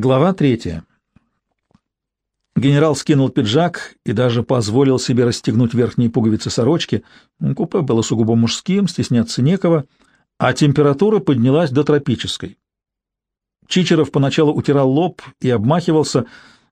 Глава третья. Генерал скинул пиджак и даже позволил себе расстегнуть верхние пуговицы сорочки. Купе было сугубо мужским, стесняться некого, а температура поднялась до тропической. Чичеров поначалу утирал лоб и обмахивался,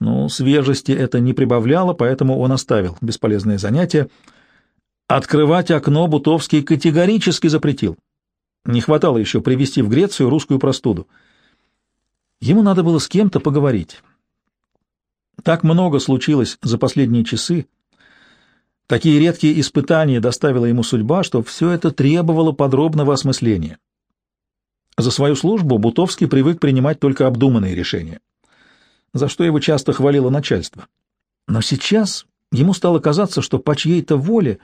но свежести это не прибавляло, поэтому он оставил бесполезное занятие. Открывать окно Бутовский категорически запретил. Не хватало еще привезти в Грецию русскую простуду. Ему надо было с кем-то поговорить. Так много случилось за последние часы. Такие редкие испытания доставила ему судьба, что все это требовало подробного осмысления. За свою службу Бутовский привык принимать только обдуманные решения, за что его часто хвалило начальство. Но сейчас ему стало казаться, что по чьей-то воле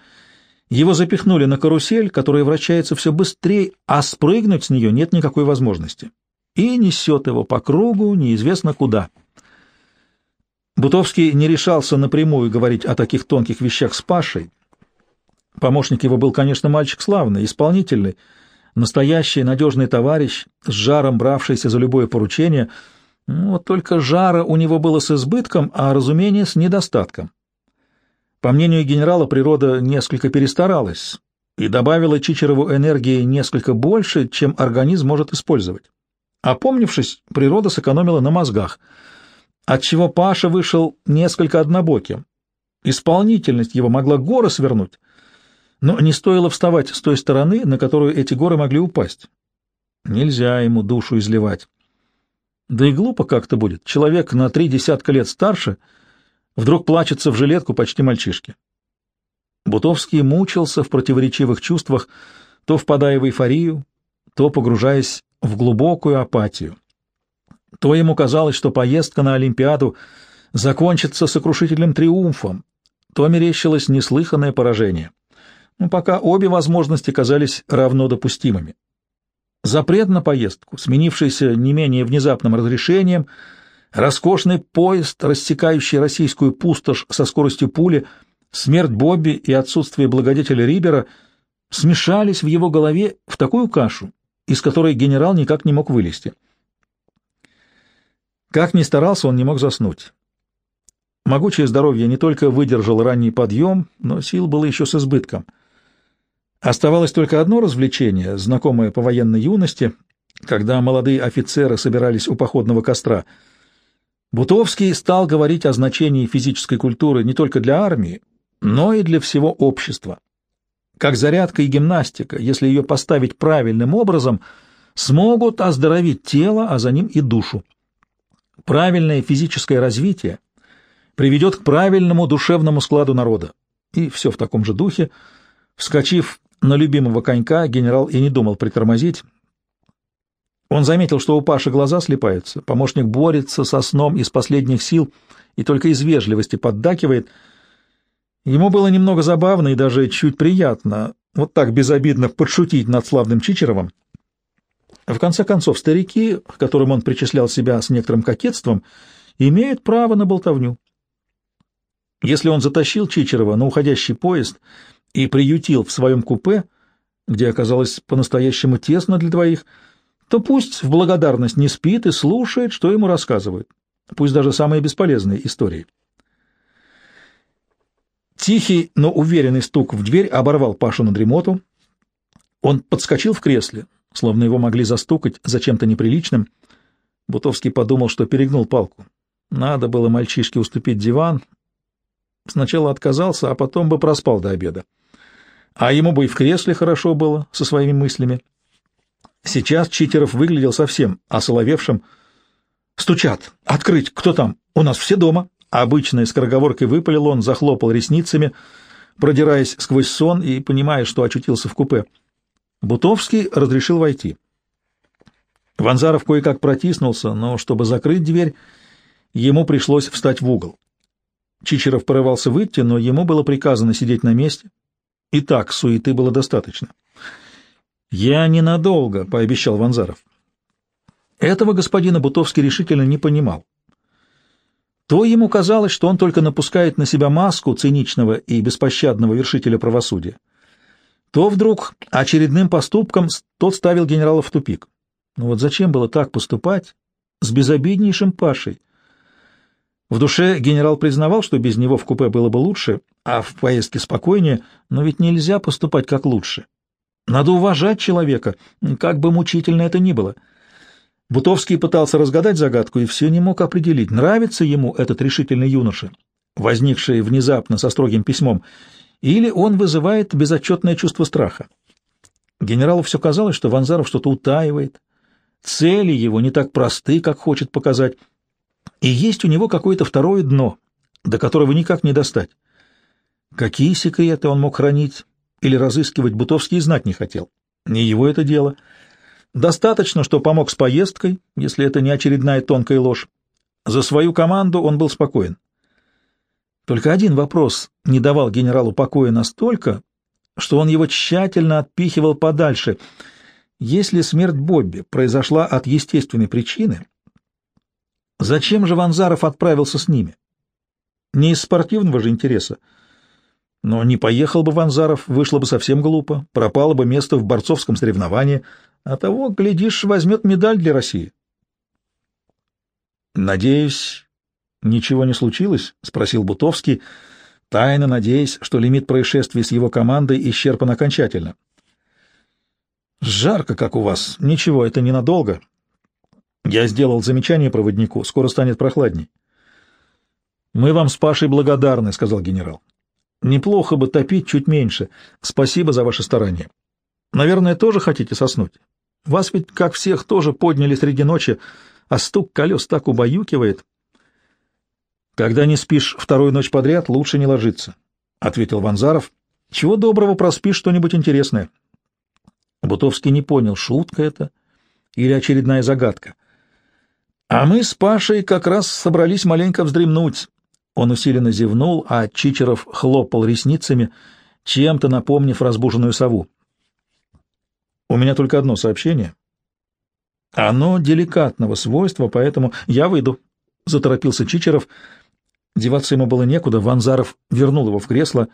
его запихнули на карусель, которая вращается все быстрее, а спрыгнуть с нее нет никакой возможности. И несет его по кругу неизвестно куда. Бутовский не решался напрямую говорить о таких тонких вещах с Пашей. Помощник его был, конечно, мальчик славный, исполнительный, настоящий надежный товарищ, с жаром бравшийся за любое поручение. Вот только жара у него было с избытком, а разумение с недостатком. По мнению генерала, природа несколько перестаралась и добавила Чичерову энергии несколько больше, чем организм может использовать. Опомнившись, природа сэкономила на мозгах — отчего Паша вышел несколько однобоким. Исполнительность его могла горы свернуть, но не стоило вставать с той стороны, на которую эти горы могли упасть. Нельзя ему душу изливать. Да и глупо как-то будет. Человек на три десятка лет старше вдруг плачется в жилетку почти мальчишки. Бутовский мучился в противоречивых чувствах, то впадая в эйфорию, то погружаясь в глубокую апатию то ему казалось, что поездка на Олимпиаду закончится сокрушительным триумфом, то мерещилось неслыханное поражение. Но пока обе возможности казались равно допустимыми. Запрет на поездку, сменившийся не менее внезапным разрешением, роскошный поезд, рассекающий российскую пустошь со скоростью пули, смерть Бобби и отсутствие благодетеля Рибера смешались в его голове в такую кашу, из которой генерал никак не мог вылезти. Как ни старался, он не мог заснуть. Могучее здоровье не только выдержал ранний подъем, но сил было еще с избытком. Оставалось только одно развлечение, знакомое по военной юности, когда молодые офицеры собирались у походного костра. Бутовский стал говорить о значении физической культуры не только для армии, но и для всего общества. Как зарядка и гимнастика, если ее поставить правильным образом, смогут оздоровить тело, а за ним и душу. Правильное физическое развитие приведет к правильному душевному складу народа. И все в таком же духе. Вскочив на любимого конька, генерал и не думал притормозить. Он заметил, что у Паши глаза слепаются, помощник борется со сном из последних сил и только из вежливости поддакивает. Ему было немного забавно и даже чуть приятно вот так безобидно подшутить над славным Чичеровым. В конце концов, старики, к которым он причислял себя с некоторым кокетством, имеют право на болтовню. Если он затащил Чичерова на уходящий поезд и приютил в своем купе, где оказалось по-настоящему тесно для двоих, то пусть в благодарность не спит и слушает, что ему рассказывают, пусть даже самые бесполезные истории. Тихий, но уверенный стук в дверь оборвал Пашу на дремоту. Он подскочил в кресле, словно его могли застукать за чем-то неприличным. Бутовский подумал, что перегнул палку. Надо было мальчишке уступить диван. Сначала отказался, а потом бы проспал до обеда. А ему бы и в кресле хорошо было, со своими мыслями. Сейчас Читеров выглядел совсем осоловевшим. «Стучат! Открыть! Кто там? У нас все дома!» Обычной скороговоркой выпалил он, захлопал ресницами, продираясь сквозь сон и понимая, что очутился в купе. Бутовский разрешил войти. Ванзаров кое-как протиснулся, но чтобы закрыть дверь, ему пришлось встать в угол. Чичеров порывался выйти, но ему было приказано сидеть на месте. И так суеты было достаточно. «Я ненадолго», — пообещал Ванзаров. Этого господина Бутовский решительно не понимал. То ему казалось, что он только напускает на себя маску циничного и беспощадного вершителя правосудия то вдруг очередным поступком тот ставил генерала в тупик. Ну вот зачем было так поступать, с безобиднейшим Пашей. В душе генерал признавал, что без него в купе было бы лучше, а в поездке спокойнее, но ведь нельзя поступать как лучше. Надо уважать человека, как бы мучительно это ни было. Бутовский пытался разгадать загадку и все не мог определить, нравится ему этот решительный юноша, возникший внезапно со строгим письмом, или он вызывает безотчетное чувство страха. Генералу все казалось, что Ванзаров что-то утаивает, цели его не так просты, как хочет показать, и есть у него какое-то второе дно, до которого никак не достать. Какие секреты он мог хранить или разыскивать, Бутовский знать не хотел. Не его это дело. Достаточно, что помог с поездкой, если это не очередная тонкая ложь. За свою команду он был спокоен. Только один вопрос не давал генералу покоя настолько, что он его тщательно отпихивал подальше. Если смерть Бобби произошла от естественной причины, зачем же Ванзаров отправился с ними? Не из спортивного же интереса. Но не поехал бы Ванзаров, вышло бы совсем глупо, пропало бы место в борцовском соревновании, а того, глядишь, возьмет медаль для России. «Надеюсь, ничего не случилось?» — спросил Бутовский, тайно надеясь, что лимит происшествий с его командой исчерпан окончательно. «Жарко, как у вас. Ничего, это ненадолго. Я сделал замечание проводнику. Скоро станет прохладней». «Мы вам с Пашей благодарны», — сказал генерал. Неплохо бы топить чуть меньше. Спасибо за ваше старание. Наверное, тоже хотите соснуть? Вас ведь, как всех, тоже подняли среди ночи, а стук колес так убаюкивает. Когда не спишь вторую ночь подряд, лучше не ложиться, — ответил Ванзаров. Чего доброго проспишь что-нибудь интересное. Бутовский не понял, шутка это или очередная загадка. А мы с Пашей как раз собрались маленько вздремнуть. Он усиленно зевнул, а Чичеров хлопал ресницами, чем-то напомнив разбуженную сову. «У меня только одно сообщение. Оно деликатного свойства, поэтому я выйду», — заторопился Чичеров. Деваться ему было некуда, Ванзаров вернул его в кресло.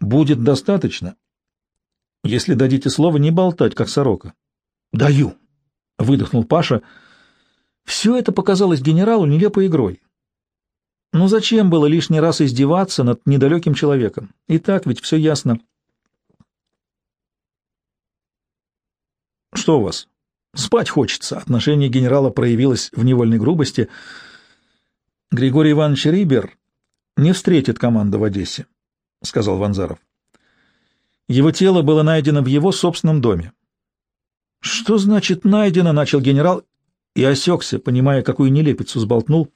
«Будет достаточно, если дадите слово не болтать, как сорока». «Даю», — выдохнул Паша. Все это показалось генералу нелепой игрой. Ну зачем было лишний раз издеваться над недалеким человеком? И так ведь все ясно. Что у вас? Спать хочется. Отношение генерала проявилось в невольной грубости. Григорий Иванович Рибер не встретит команду в Одессе, сказал Ванзаров. Его тело было найдено в его собственном доме. Что значит найдено, начал генерал и осекся, понимая, какую нелепицу сболтнул.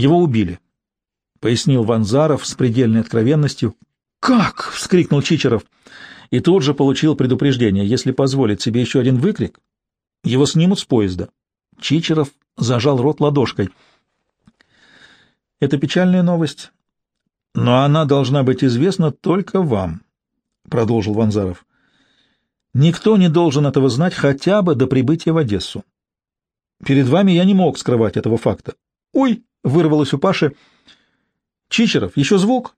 Его убили, — пояснил Ванзаров с предельной откровенностью. «Как?» — вскрикнул Чичеров. И тут же получил предупреждение. Если позволит себе еще один выкрик, его снимут с поезда. Чичеров зажал рот ладошкой. «Это печальная новость, но она должна быть известна только вам», — продолжил Ванзаров. «Никто не должен этого знать хотя бы до прибытия в Одессу. Перед вами я не мог скрывать этого факта. Ой!» — вырвалось у Паши. «Чичеров, еще звук,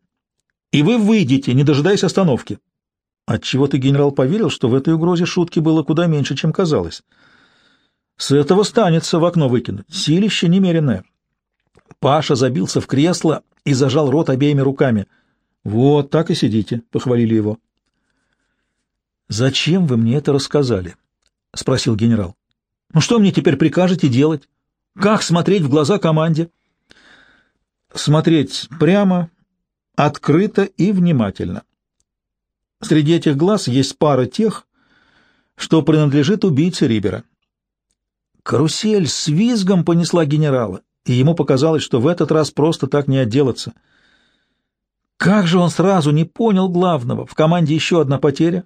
и вы выйдете, не дожидаясь остановки». Отчего-то генерал поверил, что в этой угрозе шутки было куда меньше, чем казалось. С этого станется в окно выкинуть. Силище немеренное. Паша забился в кресло и зажал рот обеими руками. «Вот так и сидите», — похвалили его. «Зачем вы мне это рассказали?» — спросил генерал. «Ну что мне теперь прикажете делать? Как смотреть в глаза команде?» Смотреть прямо, открыто и внимательно. Среди этих глаз есть пара тех, что принадлежит убийце Рибера. Карусель с визгом понесла генерала, и ему показалось, что в этот раз просто так не отделаться. Как же он сразу не понял главного? В команде еще одна потеря.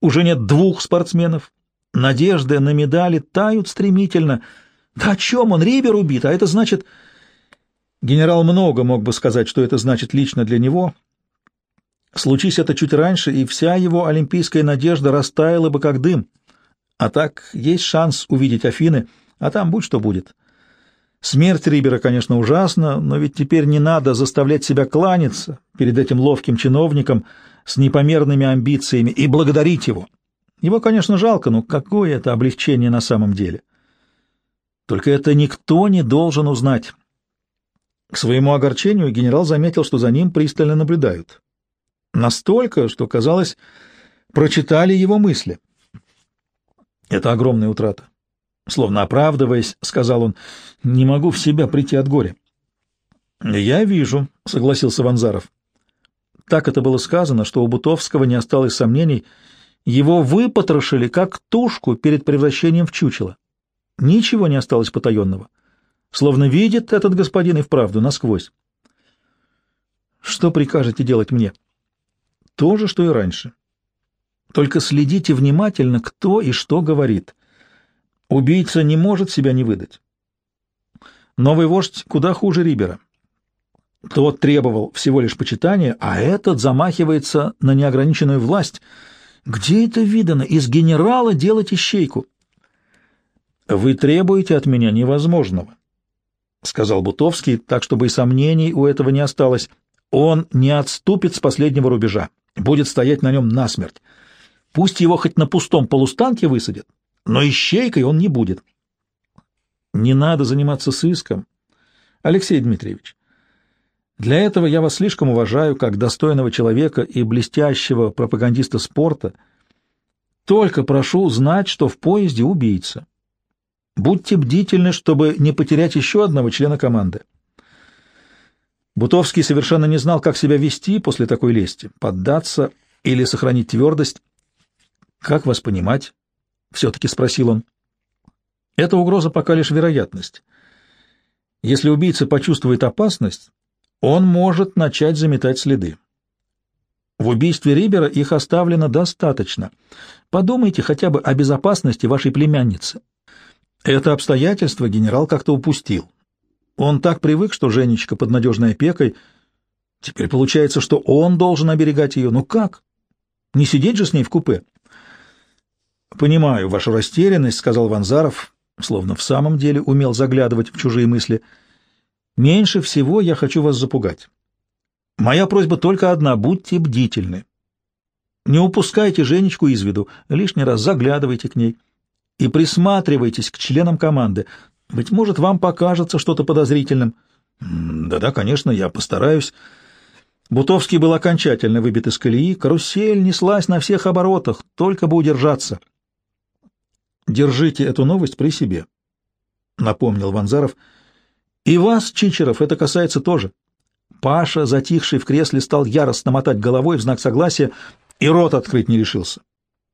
Уже нет двух спортсменов. Надежды на медали тают стремительно. Да о чем он? Рибер убит, а это значит... Генерал много мог бы сказать, что это значит лично для него. Случись это чуть раньше, и вся его олимпийская надежда растаяла бы как дым. А так есть шанс увидеть Афины, а там будь что будет. Смерть Рибера, конечно, ужасна, но ведь теперь не надо заставлять себя кланяться перед этим ловким чиновником с непомерными амбициями и благодарить его. Его, конечно, жалко, но какое это облегчение на самом деле. Только это никто не должен узнать. К своему огорчению генерал заметил, что за ним пристально наблюдают. Настолько, что, казалось, прочитали его мысли. Это огромная утрата. Словно оправдываясь, сказал он, — не могу в себя прийти от горя. — Я вижу, — согласился Ванзаров. Так это было сказано, что у Бутовского не осталось сомнений. Его выпотрошили, как тушку перед превращением в чучело. Ничего не осталось потаенного. Словно видит этот господин и вправду насквозь. Что прикажете делать мне? То же, что и раньше. Только следите внимательно, кто и что говорит. Убийца не может себя не выдать. Новый вождь куда хуже Рибера. Тот требовал всего лишь почитания, а этот замахивается на неограниченную власть. Где это видано? Из генерала делать ищейку? Вы требуете от меня невозможного, — сказал Бутовский, так, чтобы и сомнений у этого не осталось. Он не отступит с последнего рубежа, будет стоять на нем насмерть. Пусть его хоть на пустом полустанке высадят, но ищейкой он не будет. Не надо заниматься сыском, Алексей Дмитриевич. Для этого я вас слишком уважаю как достойного человека и блестящего пропагандиста спорта. Только прошу знать, что в поезде убийца. Будьте бдительны, чтобы не потерять еще одного члена команды. Бутовский совершенно не знал, как себя вести после такой лести, поддаться или сохранить твердость. «Как вас понимать?» — все-таки спросил он. «Эта угроза пока лишь вероятность. Если убийца почувствует опасность, он может начать заметать следы. В убийстве Рибера их оставлено достаточно. Подумайте хотя бы о безопасности вашей племянницы. Это обстоятельство генерал как-то упустил. Он так привык, что Женечка под надежной опекой. Теперь получается, что он должен оберегать ее. Ну как? Не сидеть же с ней в купе? «Понимаю вашу растерянность», — сказал Ванзаров, словно в самом деле умел заглядывать в чужие мысли — Меньше всего я хочу вас запугать. Моя просьба только одна — будьте бдительны. Не упускайте Женечку из виду, лишний раз заглядывайте к ней и присматривайтесь к членам команды. Быть может, вам покажется что-то подозрительным. Да-да, конечно, я постараюсь. Бутовский был окончательно выбит из колеи, карусель неслась на всех оборотах, только бы удержаться. Держите эту новость при себе, — напомнил Ванзаров, — и вас, Чичеров, это касается тоже. Паша, затихший в кресле, стал яростно мотать головой в знак согласия и рот открыть не решился.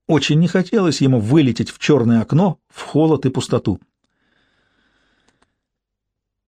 Очень не хотелось ему вылететь в черное окно, в холод и пустоту.